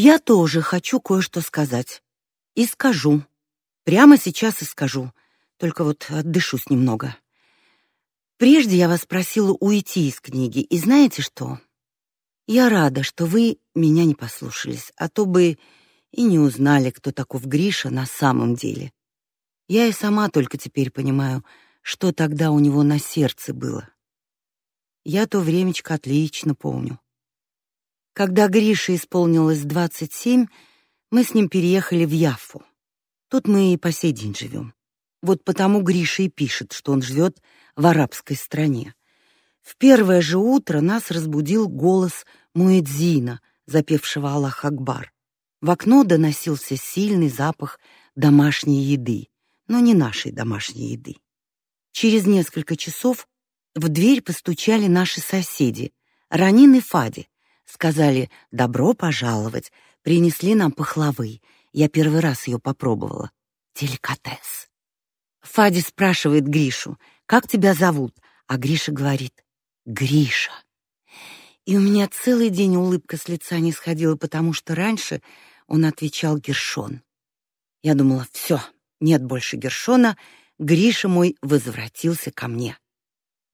Я тоже хочу кое-что сказать. И скажу. Прямо сейчас и скажу. Только вот отдышусь немного. Прежде я вас просила уйти из книги, и знаете что? Я рада, что вы меня не послушались, а то бы и не узнали, кто таков Гриша на самом деле. Я и сама только теперь понимаю, что тогда у него на сердце было. Я то времечко отлично помню. Когда Грише исполнилось двадцать семь, мы с ним переехали в Яффу. Тут мы и по сей день живем. Вот потому Гриша и пишет, что он живет в арабской стране. В первое же утро нас разбудил голос муэдзина, запевшего Аллах Акбар. В окно доносился сильный запах домашней еды, но не нашей домашней еды. Через несколько часов в дверь постучали наши соседи, Ранин и Фади. Сказали «добро пожаловать», принесли нам пахлавы. Я первый раз ее попробовала. Деликатес. Фади спрашивает Гришу, как тебя зовут? А Гриша говорит, Гриша. И у меня целый день улыбка с лица не сходила, потому что раньше он отвечал Гершон. Я думала, все, нет больше Гершона, Гриша мой возвратился ко мне.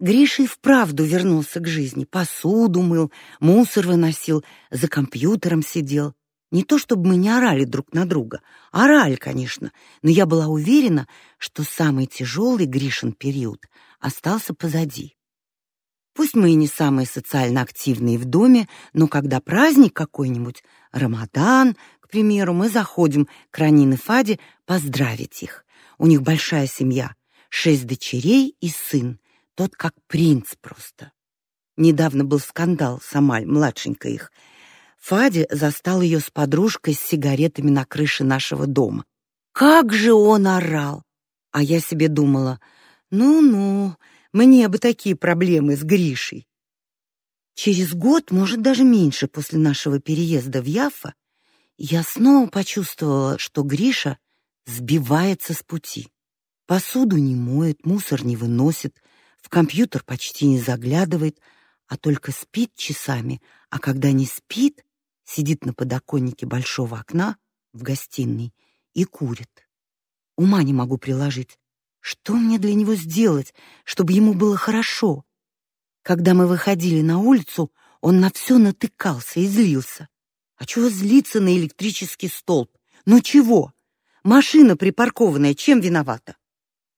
Гриша и вправду вернулся к жизни, посуду мыл, мусор выносил, за компьютером сидел. Не то чтобы мы не орали друг на друга, орали, конечно, но я была уверена, что самый тяжелый Гришин период остался позади. Пусть мы и не самые социально активные в доме, но когда праздник какой-нибудь, Рамадан, к примеру, мы заходим к Ранин и Фаде поздравить их. У них большая семья, шесть дочерей и сын, тот как принц просто. Недавно был скандал с Амаль, младшенькой их. Фади застал ее с подружкой с сигаретами на крыше нашего дома. Как же он орал! А я себе думала, ну-ну, мне бы такие проблемы с Гришей. Через год, может, даже меньше после нашего переезда в Яффа, я снова почувствовала, что Гриша сбивается с пути. Посуду не моет, мусор не выносит, в компьютер почти не заглядывает, а только спит часами, а когда не спит, сидит на подоконнике большого окна в гостиной и курит. Ума не могу приложить, что мне для него сделать, чтобы ему было хорошо? Когда мы выходили на улицу, он на все натыкался и злился. А чего злиться на электрический столб? Ну чего? Машина припаркованная чем виновата?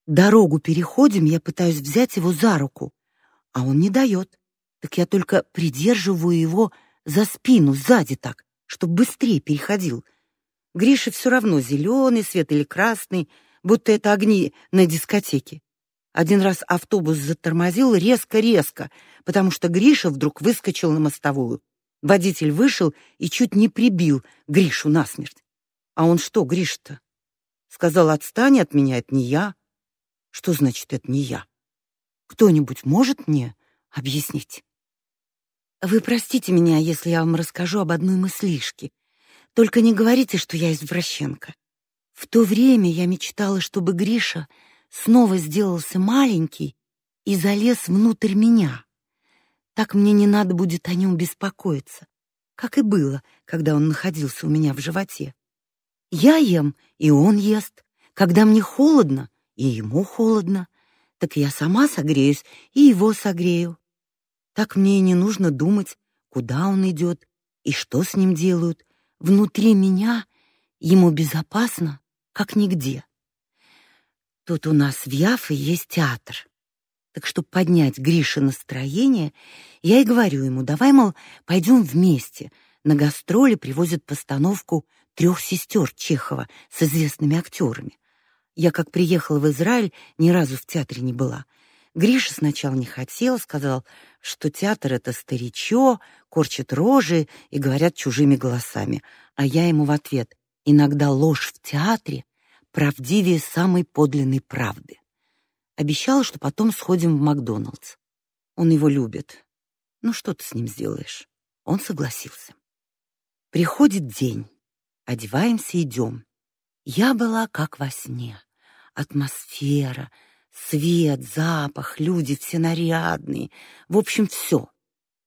Дорогу переходим, я пытаюсь взять его за руку, а он не дает. Так я только придерживаю его за спину, сзади так, чтобы быстрее переходил. Гриша все равно зеленый свет или красный, будто это огни на дискотеке. Один раз автобус затормозил резко-резко, потому что Гриша вдруг выскочил на мостовую. Водитель вышел и чуть не прибил Гришу насмерть. А он что, Гриша-то? Сказал: "Отстань от меня, это не я". Что значит это не я? Кто-нибудь может мне объяснить? Вы простите меня, если я вам расскажу об одной мыслишке. Только не говорите, что я извращенка. В то время я мечтала, чтобы Гриша снова сделался маленький и залез внутрь меня. Так мне не надо будет о нем беспокоиться, как и было, когда он находился у меня в животе. Я ем, и он ест. Когда мне холодно, и ему холодно, так я сама согреюсь и его согрею. Так мне и не нужно думать, куда он идет и что с ним делают. Внутри меня ему безопасно как нигде. Тут у нас в Яфе есть театр. Так чтобы поднять Грише настроение, я и говорю ему: "Давай, мол, пойдем вместе. На гастроли привозят постановку трех сестер Чехова с известными актерами. Я как приехала в Израиль, ни разу в театре не была. Гриша сначала не хотел, сказал, что театр это старичье, корчат рожи и говорят чужими голосами. А я ему в ответ: Иногда ложь в театре правдивее самой подлинной правды. Обещала, что потом сходим в Макдоналдс. Он его любит. Ну что ты с ним сделаешь? Он согласился. Приходит день. Одеваемся, идем. Я была как во сне. Атмосфера, свет, запах, люди все нарядные. В общем, все.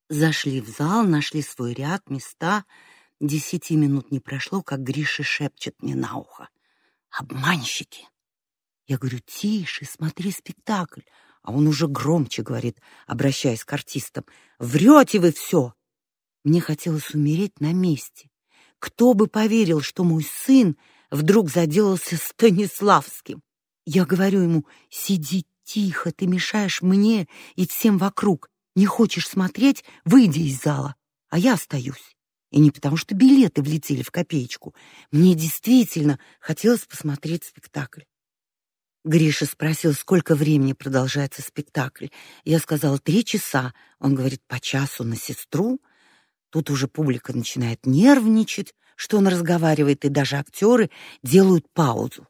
Зашли в зал, нашли свой ряд, места. Десяти минут не прошло, как Гриша шепчет мне на ухо. «Обманщики!» Я говорю, «Тише, смотри спектакль!» А он уже громче говорит, обращаясь к артистам. «Врете вы все!» Мне хотелось умереть на месте. Кто бы поверил, что мой сын вдруг заделался Станиславским? Я говорю ему, «Сиди тихо, ты мешаешь мне и всем вокруг. Не хочешь смотреть — выйди из зала». А я остаюсь. И не потому, что билеты влетели в копеечку. Мне действительно хотелось посмотреть спектакль. Гриша спросил, сколько времени продолжается спектакль. Я сказала три часа. Он говорит, по часу на сестру. Тут уже публика начинает нервничать, что он разговаривает, и даже актеры делают паузу.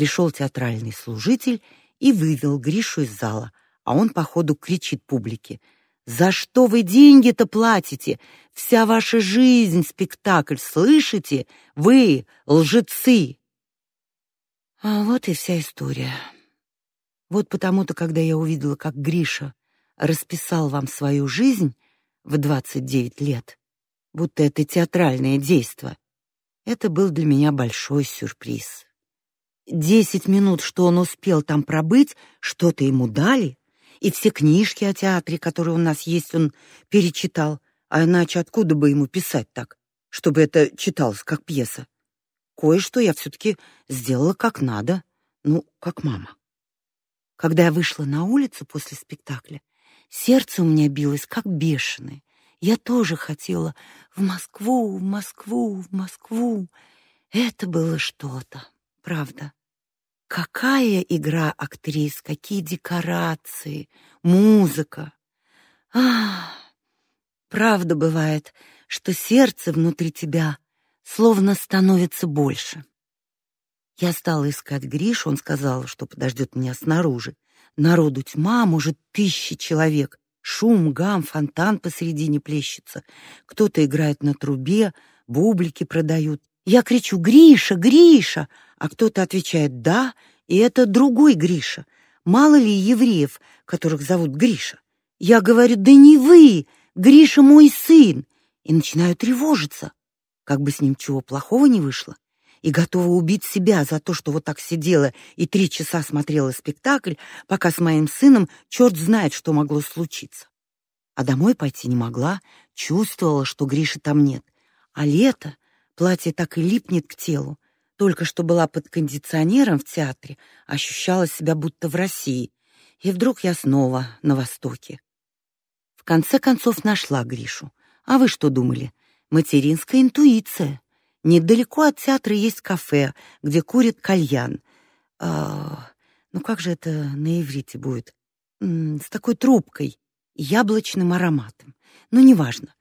Пришел театральный служитель и вывел Гришу из зала, а он по ходу кричит публике: "За что вы деньги-то платите? Вся ваша жизнь спектакль, слышите? Вы лжецы!" А вот и вся история. Вот потому-то, когда я увидела, как Гриша расписал вам свою жизнь в 29 лет, будто это театральное действо. Это был для меня большой сюрприз. Десять минут, что он успел там пробыть, что-то ему дали, и все книжки о театре, которые у нас есть, он перечитал, а иначе откуда бы ему писать так, чтобы это читалось как пьеса? Кое-что я все таки сделала как надо, ну, как мама. Когда я вышла на улицу после спектакля, сердце у меня билось как бешеное. Я тоже хотела в Москву, в Москву, в Москву. Это было что-то, правда. Какая игра актрис, какие декорации, музыка. А, правда бывает, что сердце внутри тебя словно становится больше. Я стала искать Гришу, он сказал, что подождет меня снаружи. Народу тьма, может, тысячи человек. Шум, гам, фонтан посередине плещется. Кто-то играет на трубе, бублики продают. Я кричу «Гриша! Гриша!» А кто-то отвечает «Да!» И это другой Гриша. Мало ли евреев, которых зовут Гриша. Я говорю «Да не вы! Гриша мой сын!» И начинаю тревожиться. Как бы с ним чего плохого не вышло и готова убить себя за то, что вот так сидела и три часа смотрела спектакль, пока с моим сыном черт знает, что могло случиться. А домой пойти не могла, чувствовала, что Гриши там нет. А лето, платье так и липнет к телу. Только что была под кондиционером в театре, ощущала себя будто в России. И вдруг я снова на Востоке. В конце концов нашла Гришу. А вы что думали? Материнская интуиция. Недалеко от театра есть кафе, где курят кальян. А, ну как же это на иврите будет? С такой трубкой, яблочным ароматом. Ну неважно.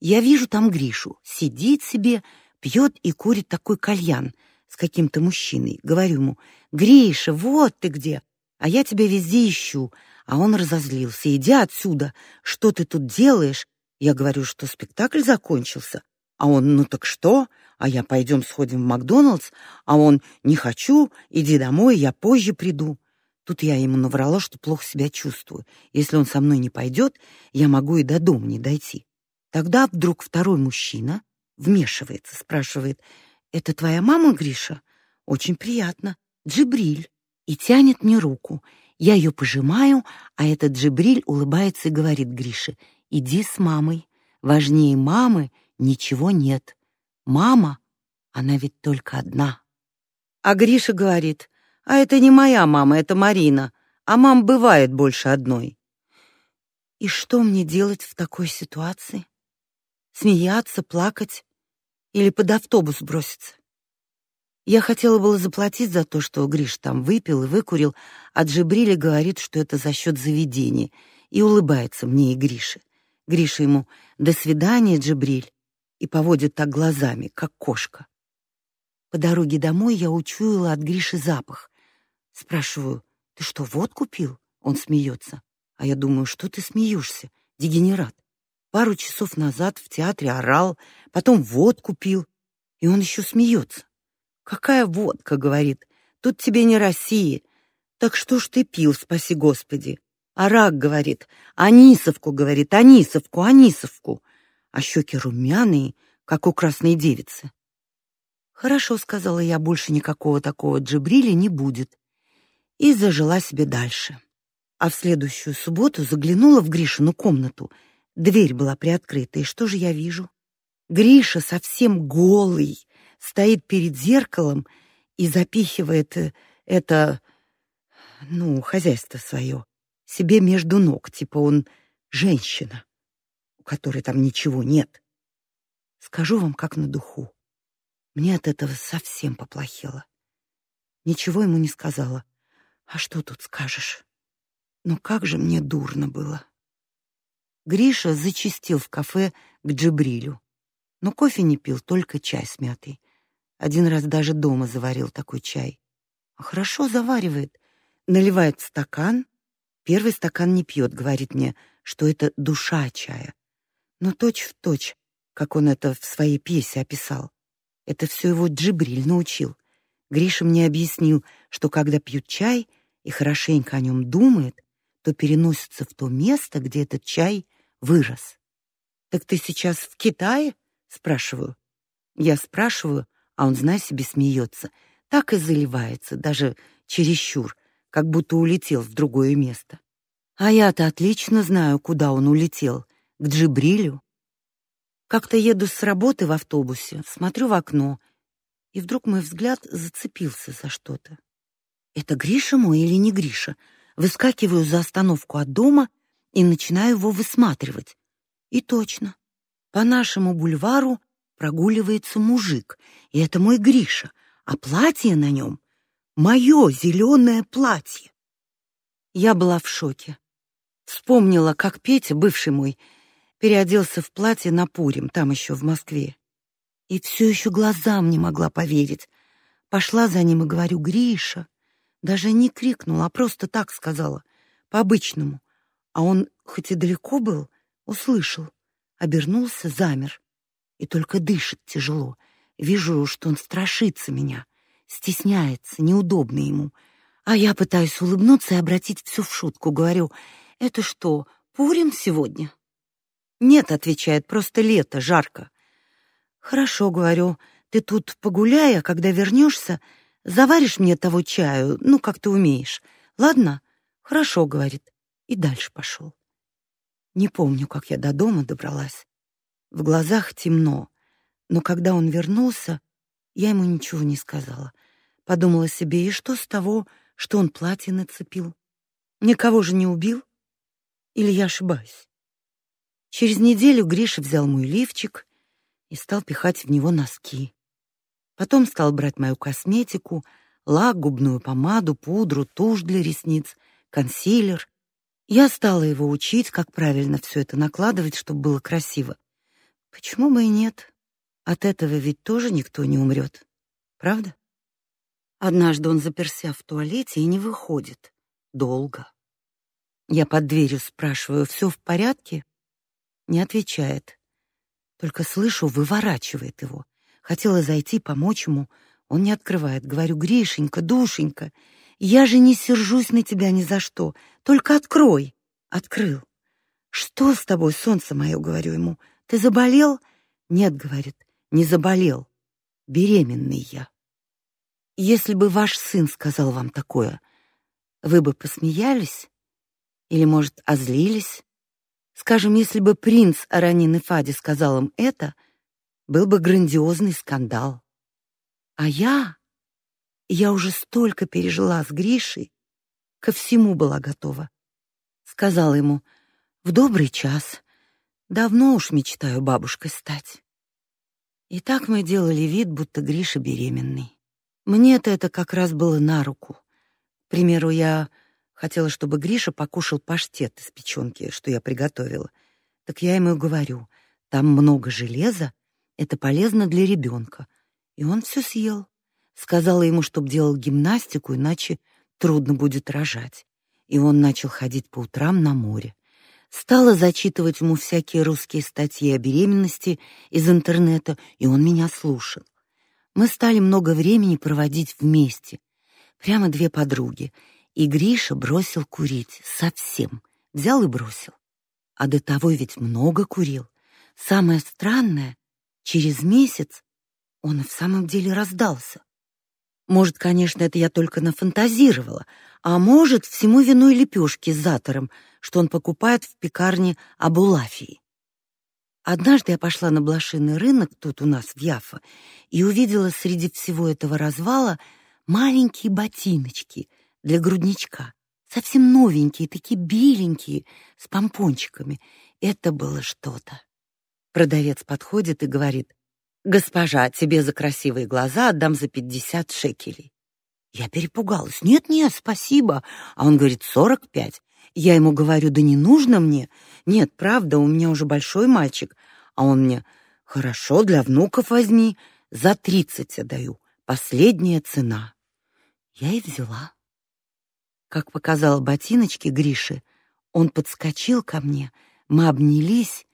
Я вижу там Гришу, сидит себе, пьет и курит такой кальян с каким-то мужчиной. Говорю ему: "Гриша, вот ты где. А я тебя везде ищу". А он разозлился: "Иди отсюда. Что ты тут делаешь?" Я говорю, что спектакль закончился. А он: "Ну так что?" а я пойдем сходим в Макдоналдс, а он не хочу, иди домой, я позже приду. Тут я ему наврала, что плохо себя чувствую. Если он со мной не пойдет, я могу и до дома не дойти. Тогда вдруг второй мужчина вмешивается, спрашивает: "Это твоя мама, Гриша? Очень приятно. Джибриль". И тянет мне руку. Я ее пожимаю, а этот Джибриль улыбается и говорит Грише: "Иди с мамой. Важнее мамы ничего нет". Мама, она ведь только одна. А Гриша говорит: "А это не моя мама, это Марина. А мам бывает больше одной". И что мне делать в такой ситуации? Смеяться, плакать или под автобус броситься? Я хотела было заплатить за то, что Гриш там выпил и выкурил, а Джибрили говорит, что это за счет заведения, и улыбается мне и Грише. Гриша ему: "До свидания, Джибриль" и поводит так глазами, как кошка. По дороге домой я учуяла от Гриши запах. Спрашиваю: "Ты что, водку пил?" Он смеется. А я думаю: "Что ты смеешься, дегенерат? Пару часов назад в театре орал, потом водку пил, и он еще смеется. Какая водка, говорит. Тут тебе не Россия. Так что ж ты пил, спаси Господи? Арак говорит, Анисовку говорит, Анисовку, Анисовку а щеки румяные, как у красной девицы. Хорошо, сказала я, больше никакого такого джибриля не будет. И зажила себе дальше. А в следующую субботу заглянула в Гришину комнату. Дверь была приоткрыта, и что же я вижу? Гриша совсем голый, стоит перед зеркалом и запихивает э, это, ну, хозяйство свое себе между ног, типа он женщина, у которой там ничего нет. Скажу вам как на духу. Мне от этого совсем поплохело. Ничего ему не сказала. А что тут скажешь? Но как же мне дурно было. Гриша зачистил в кафе к Джибрилю. Но кофе не пил, только чай с мятой. Один раз даже дома заварил такой чай. А хорошо заваривает. Наливает стакан. Первый стакан не пьет, говорит мне, что это душа чая. Но точь в точь, как он это в своей пьесе описал. Это все его Джибриль научил. Гриша мне объяснил, что когда пьют чай и хорошенько о нем думает, то переносится в то место, где этот чай вырос. Так ты сейчас в Китае? спрашиваю. Я спрашиваю, а он, знай себе, смеется. Так и заливается, даже чересчур, как будто улетел в другое место. А я-то отлично знаю, куда он улетел. К Джибрилю. Как-то еду с работы в автобусе, смотрю в окно, и вдруг мой взгляд зацепился за что-то. Это Гриша мой или не Гриша? Выскакиваю за остановку от дома и начинаю его высматривать. И точно. По нашему бульвару прогуливается мужик, и это мой Гриша, а платье на нем — мое зеленое платье. Я была в шоке. Вспомнила, как Петя, бывший мой, переоделся в платье на Пурим, там еще в Москве. И все еще глазам не могла поверить. Пошла за ним и говорю: "Гриша". Даже не крикнула, а просто так сказала, по-обычному. А он, хоть и далеко был, услышал, обернулся, замер и только дышит тяжело. Вижу, что он страшится меня, стесняется, неудобно ему. А я пытаюсь улыбнуться и обратить все в шутку, говорю: "Это что, Пурим сегодня?" Нет, отвечает, просто лето, жарко. Хорошо, говорю. Ты тут погуляй, а когда вернешься, заваришь мне того чаю, ну, как ты умеешь. Ладно? Хорошо, говорит. И дальше пошел. Не помню, как я до дома добралась. В глазах темно, но когда он вернулся, я ему ничего не сказала. Подумала себе, и что с того, что он платье нацепил? Никого же не убил? Или я ошибаюсь? Через неделю Гриша взял мой лифчик и стал пихать в него носки. Потом стал брать мою косметику, лак, губную помаду, пудру, тушь для ресниц, консилер. Я стала его учить, как правильно все это накладывать, чтобы было красиво. Почему бы и нет? От этого ведь тоже никто не умрет, правда? Однажды он заперся в туалете и не выходит долго. Я под дверью спрашиваю: все в порядке?" Не отвечает. Только слышу, выворачивает его. Хотела зайти, помочь ему. Он не открывает. Говорю, Гришенька, душенька, я же не сержусь на тебя ни за что. Только открой. Открыл. Что с тобой, солнце мое, говорю ему. Ты заболел? Нет, говорит, не заболел. Беременный я. Если бы ваш сын сказал вам такое, вы бы посмеялись? Или, может, озлились? Скажем, если бы принц Аранин Фади сказал им это, был бы грандиозный скандал. А я я уже столько пережила с Гришей, ко всему была готова. Сказала ему: "В добрый час. Давно уж мечтаю бабушкой стать". И так мы делали вид, будто Гриша беременный. Мне-то это как раз было на руку. К примеру, я Хотела, чтобы Гриша покушал паштет из печёнки, что я приготовила. Так я ему говорю: "Там много железа, это полезно для ребёнка". И он всё съел. Сказала ему, чтоб делал гимнастику, иначе трудно будет рожать. И он начал ходить по утрам на море. Стала зачитывать ему всякие русские статьи о беременности из интернета, и он меня слушал. Мы стали много времени проводить вместе. Прямо две подруги. И Гриша бросил курить совсем. Взял и бросил. А до того ведь много курил. Самое странное, Через месяц он и в самом деле раздался. Может, конечно, это я только нафантазировала, а может, всему виной лепешки с затором, что он покупает в пекарне Абулафии. Однажды я пошла на блошиный рынок тут у нас в Яфа и увидела среди всего этого развала маленькие ботиночки для грудничка, совсем новенькие, такие беленькие, с помпончиками. Это было что-то. Продавец подходит и говорит: "Госпожа, тебе за красивые глаза отдам за пятьдесят шекелей". Я перепугалась. "Нет, нет, спасибо". А он говорит: «сорок пять". Я ему говорю: "Да не нужно мне". "Нет, правда, у меня уже большой мальчик". А он мне: "Хорошо, для внуков возьми, за тридцать отдаю. Последняя цена". Я и взяла. Как показал ботиночки Грише, он подскочил ко мне, мы обнялись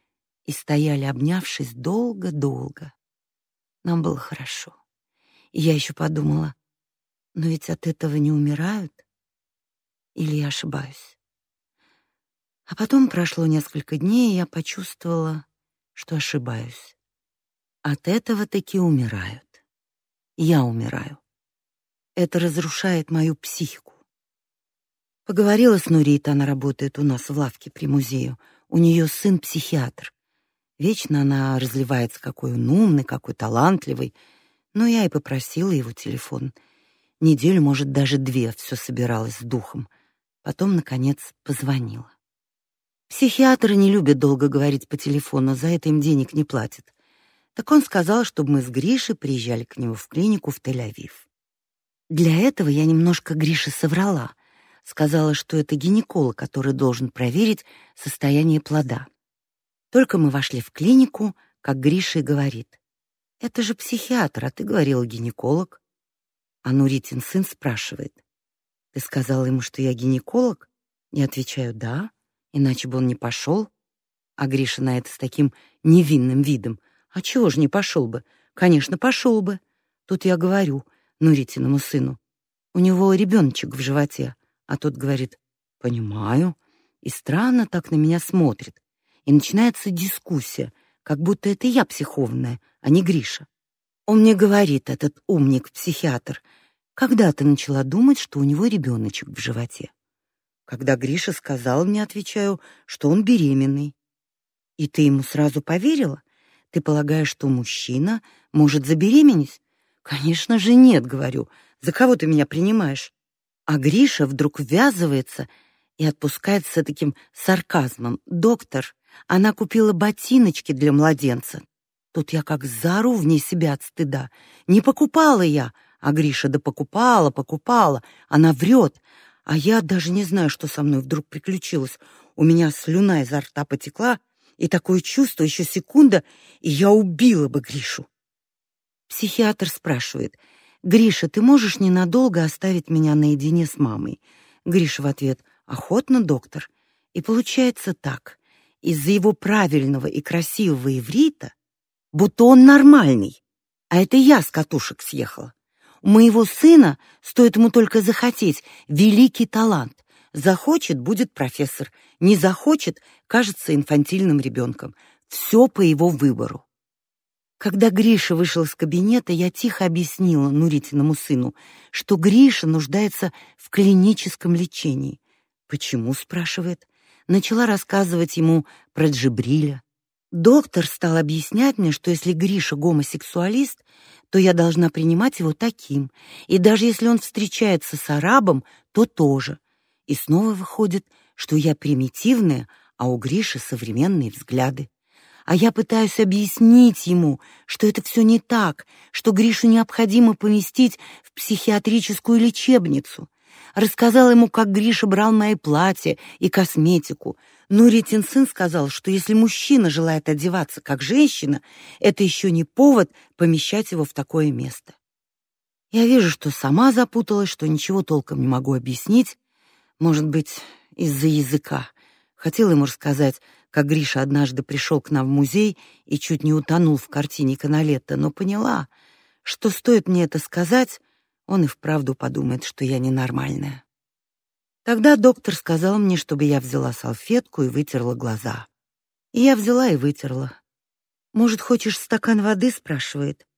и стояли, обнявшись долго-долго. Нам было хорошо. И я еще подумала, но ведь от этого не умирают. Или я ошибаюсь? А потом прошло несколько дней, и я почувствовала, что ошибаюсь. От этого таки умирают. Я умираю. Это разрушает мою психику. Поговорила с Нурит, она работает у нас в лавке при музее. У нее сын психиатр. Вечно она разливается, какой он умный, какой талантливый. Но я и попросила его телефон. Неделю, может, даже две, все собиралась с духом. Потом, наконец, позвонила. Психиатры не любят долго говорить по телефону, за это им денег не платят. Так он сказал, чтобы мы с Гришей приезжали к нему в клинику в Тель-Авив. Для этого я немножко Грише соврала. Сказала, что это гинеколог, который должен проверить состояние плода. Только мы вошли в клинику, как Гриша и говорит: "Это же психиатр, а ты говорила гинеколог". А Нуритин сын спрашивает: "Ты сказала ему, что я гинеколог?" Я отвечаю: "Да" иначе бы он не пошел. А Гриша на это с таким невинным видом. А чего ж не пошел бы? Конечно, пошел бы. Тут я говорю Нуритиному сыну. У него ребеночек в животе. А тот говорит, понимаю. И странно так на меня смотрит. И начинается дискуссия, как будто это я психованная, а не Гриша. Он мне говорит, этот умник-психиатр, когда ты начала думать, что у него ребеночек в животе? Когда Гриша сказал мне, отвечаю, что он беременный. И ты ему сразу поверила? Ты полагаешь, что мужчина может забеременеть? Конечно же нет, говорю. За кого ты меня принимаешь? А Гриша вдруг ввязывается и отпускает с таким сарказмом: "Доктор, она купила ботиночки для младенца". Тут я как зару вне себя от стыда. Не покупала я, а Гриша да покупала, покупала. Она врет. А я даже не знаю, что со мной вдруг приключилось. У меня слюна изо рта потекла, и такое чувство еще секунда, и я убила бы Гришу. Психиатр спрашивает: "Гриша, ты можешь ненадолго оставить меня наедине с мамой?" Гриша в ответ: "Охотно, доктор". И получается так: из-за его правильного и красивого иврита, будто он нормальный, а это я с катушек съехала. У моего сына, стоит ему только захотеть, великий талант. Захочет будет профессор, не захочет кажется инфантильным ребенком. Все по его выбору. Когда Гриша вышел из кабинета, я тихо объяснила Нуритиному сыну, что Гриша нуждается в клиническом лечении. Почему, спрашивает. Начала рассказывать ему про Джибриля. Доктор стал объяснять мне, что если Гриша гомосексуалист, то я должна принимать его таким, и даже если он встречается с арабом, то тоже. И снова выходит, что я примитивная, а у Гриши современные взгляды. А я пытаюсь объяснить ему, что это все не так, что Гришу необходимо поместить в психиатрическую лечебницу. Рассказала ему, как Гриша брал мои платья и косметику, Нуритин сын сказал, что если мужчина желает одеваться как женщина, это еще не повод помещать его в такое место. Я вижу, что сама запуталась, что ничего толком не могу объяснить, может быть, из-за языка. Хотела ему рассказать, как Гриша однажды пришел к нам в музей и чуть не утонул в картине Каналетто, но поняла, что стоит мне это сказать, он и вправду подумает, что я ненормальная. Тогда доктор сказал мне, чтобы я взяла салфетку и вытерла глаза. И я взяла и вытерла. Может, хочешь стакан воды, спрашивает.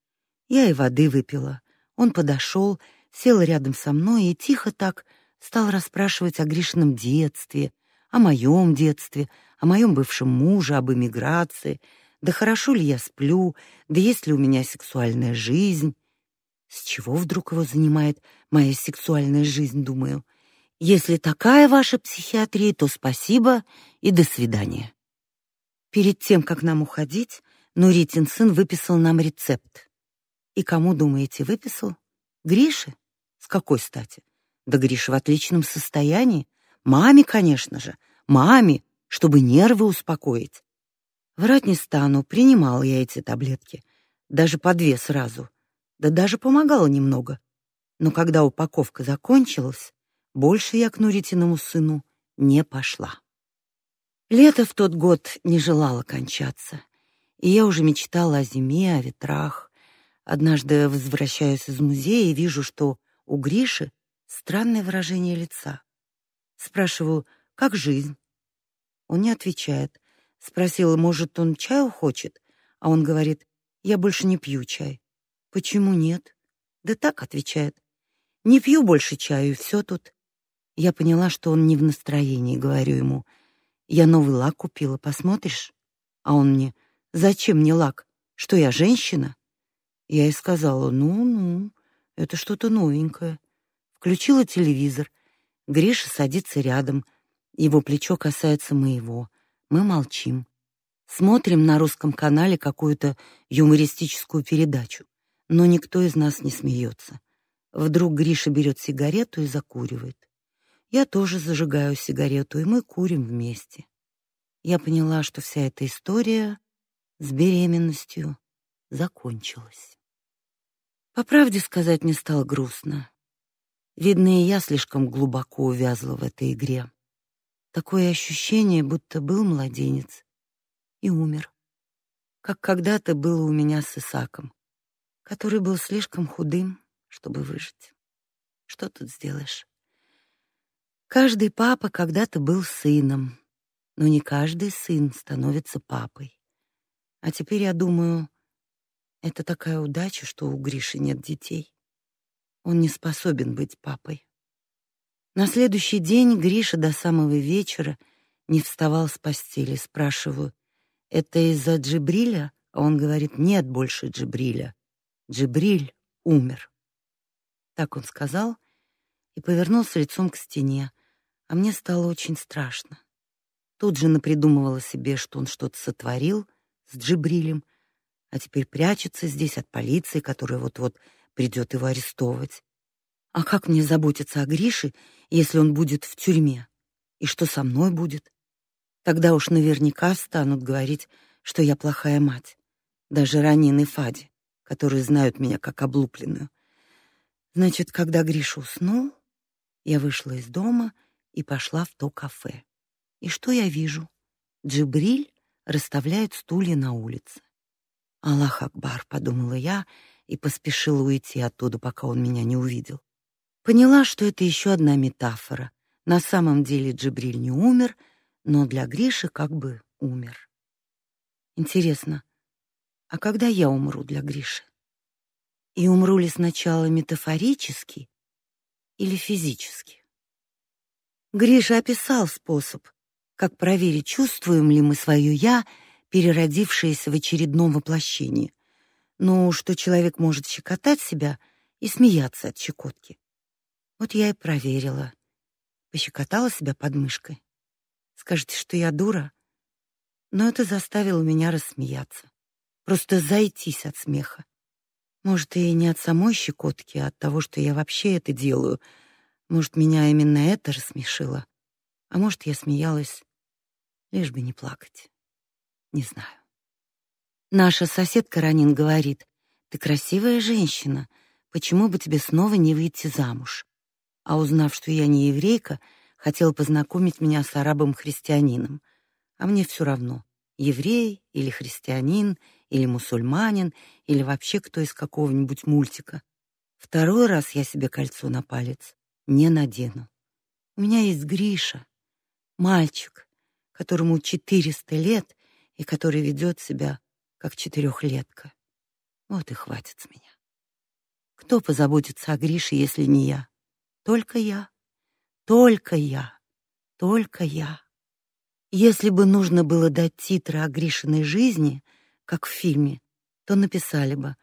Я и воды выпила. Он подошел, сел рядом со мной и тихо так стал расспрашивать о Гришином детстве, о моем детстве, о моем бывшем муже, об эмиграции, да хорошо ли я сплю, да есть ли у меня сексуальная жизнь. С чего вдруг его занимает моя сексуальная жизнь, думаю. Если такая ваша психиатрия, то спасибо и до свидания. Перед тем, как нам уходить, Нуритин сын выписал нам рецепт. И кому, думаете, выписал? Грише? С какой стати? Да Гриша в отличном состоянии. Маме, конечно же. Маме, чтобы нервы успокоить. Врать не стану, принимал я эти таблетки. Даже по две сразу. Да даже помогало немного. Но когда упаковка закончилась, больше я к Нуритиному сыну не пошла. Лето в тот год не желало кончаться, и я уже мечтала о зиме, о ветрах. Однажды возвращаюсь из музея и вижу, что у Гриши странное выражение лица. Спрашиваю: "Как жизнь?" Он не отвечает. Спросила, может, он чаю хочет, а он говорит: "Я больше не пью чай". "Почему нет?" "Да так", отвечает. "Не пью больше чаю, и все тут". Я поняла, что он не в настроении, говорю ему: "Я новый лак купила, посмотришь?" А он мне: "Зачем мне лак? Что я женщина?" Я и сказала: "Ну-ну, это что-то новенькое". Включила телевизор. Гриша садится рядом. Его плечо касается моего. Мы молчим. Смотрим на русском канале какую-то юмористическую передачу, но никто из нас не смеется. Вдруг Гриша берет сигарету и закуривает. Я тоже зажигаю сигарету, и мы курим вместе. Я поняла, что вся эта история с беременностью закончилась. По правде сказать, мне стало грустно. Видно, и я слишком глубоко увязла в этой игре. Такое ощущение, будто был младенец и умер. Как когда-то было у меня с Исаком, который был слишком худым, чтобы выжить. Что тут сделаешь? Каждый папа когда-то был сыном, но не каждый сын становится папой. А теперь я думаю, это такая удача, что у Гриши нет детей. Он не способен быть папой. На следующий день Гриша до самого вечера не вставал с постели. Спрашиваю: "Это из-за Джибриля?" А он говорит: "Нет больше Джибриля. Джибриль умер". Так он сказал и повернулся лицом к стене. А мне стало очень страшно. Тут же напридумывала себе, что он что-то сотворил с Джибрилем, а теперь прячется здесь от полиции, которая вот-вот придет его арестовывать. А как мне заботиться о Грише, если он будет в тюрьме? И что со мной будет? Тогда уж наверняка станут говорить, что я плохая мать. Даже Ранин и Фади, которые знают меня как облупленную. Значит, когда Гриша уснул, я вышла из дома и пошла в то кафе. И что я вижу? Джибриль расставляет стулья на улице. Аллах Акбар, подумала я и поспешила уйти оттуда, пока он меня не увидел. Поняла, что это еще одна метафора. На самом деле Джибриль не умер, но для Гриши как бы умер. Интересно, а когда я умру для Гриши? И умру ли сначала метафорически или физически? Гриша описал способ, как проверить, чувствуем ли мы свое я, переродившееся в очередном воплощении. Ну, что человек может щекотать себя и смеяться от щекотки. Вот я и проверила. Пощекотала себя подмышкой. Скажете, что я дура? Но это заставило меня рассмеяться. Просто зайтись от смеха. Может, и не от самой щекотки, а от того, что я вообще это делаю. Может, меня именно это рассмешило. А может, я смеялась, лишь бы не плакать. Не знаю. Наша соседка Ранин говорит: "Ты красивая женщина, почему бы тебе снова не выйти замуж?" а узнав, что я не еврейка, хотел познакомить меня с арабом-христианином. А мне все равно, еврей или христианин, или мусульманин, или вообще кто из какого-нибудь мультика. Второй раз я себе кольцо на палец не надену. У меня есть Гриша, мальчик, которому 400 лет и который ведет себя как четырехлетка. Вот и хватит с меня. Кто позаботится о Грише, если не я? Только я. Только я. Только я. Если бы нужно было дать титры о Гришиной жизни, как в фильме, то написали бы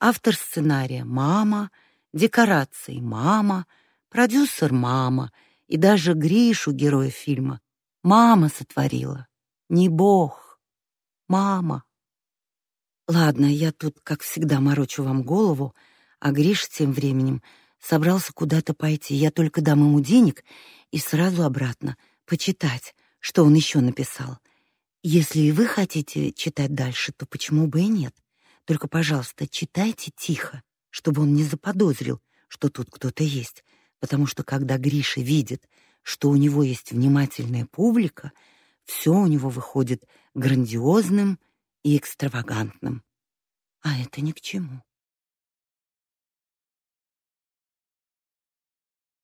автор сценария мама, декорации мама, продюсер мама и даже Гришу, героя фильма, мама сотворила. Не бог. Мама. Ладно, я тут, как всегда, морочу вам голову, а Гриш тем временем собрался куда-то пойти. Я только дам ему денег и сразу обратно почитать, что он еще написал. Если и вы хотите читать дальше, то почему бы и нет? Только, пожалуйста, читайте тихо, чтобы он не заподозрил, что тут кто-то есть, потому что когда Гриша видит, что у него есть внимательная публика, все у него выходит грандиозным и экстравагантным. А это ни к чему.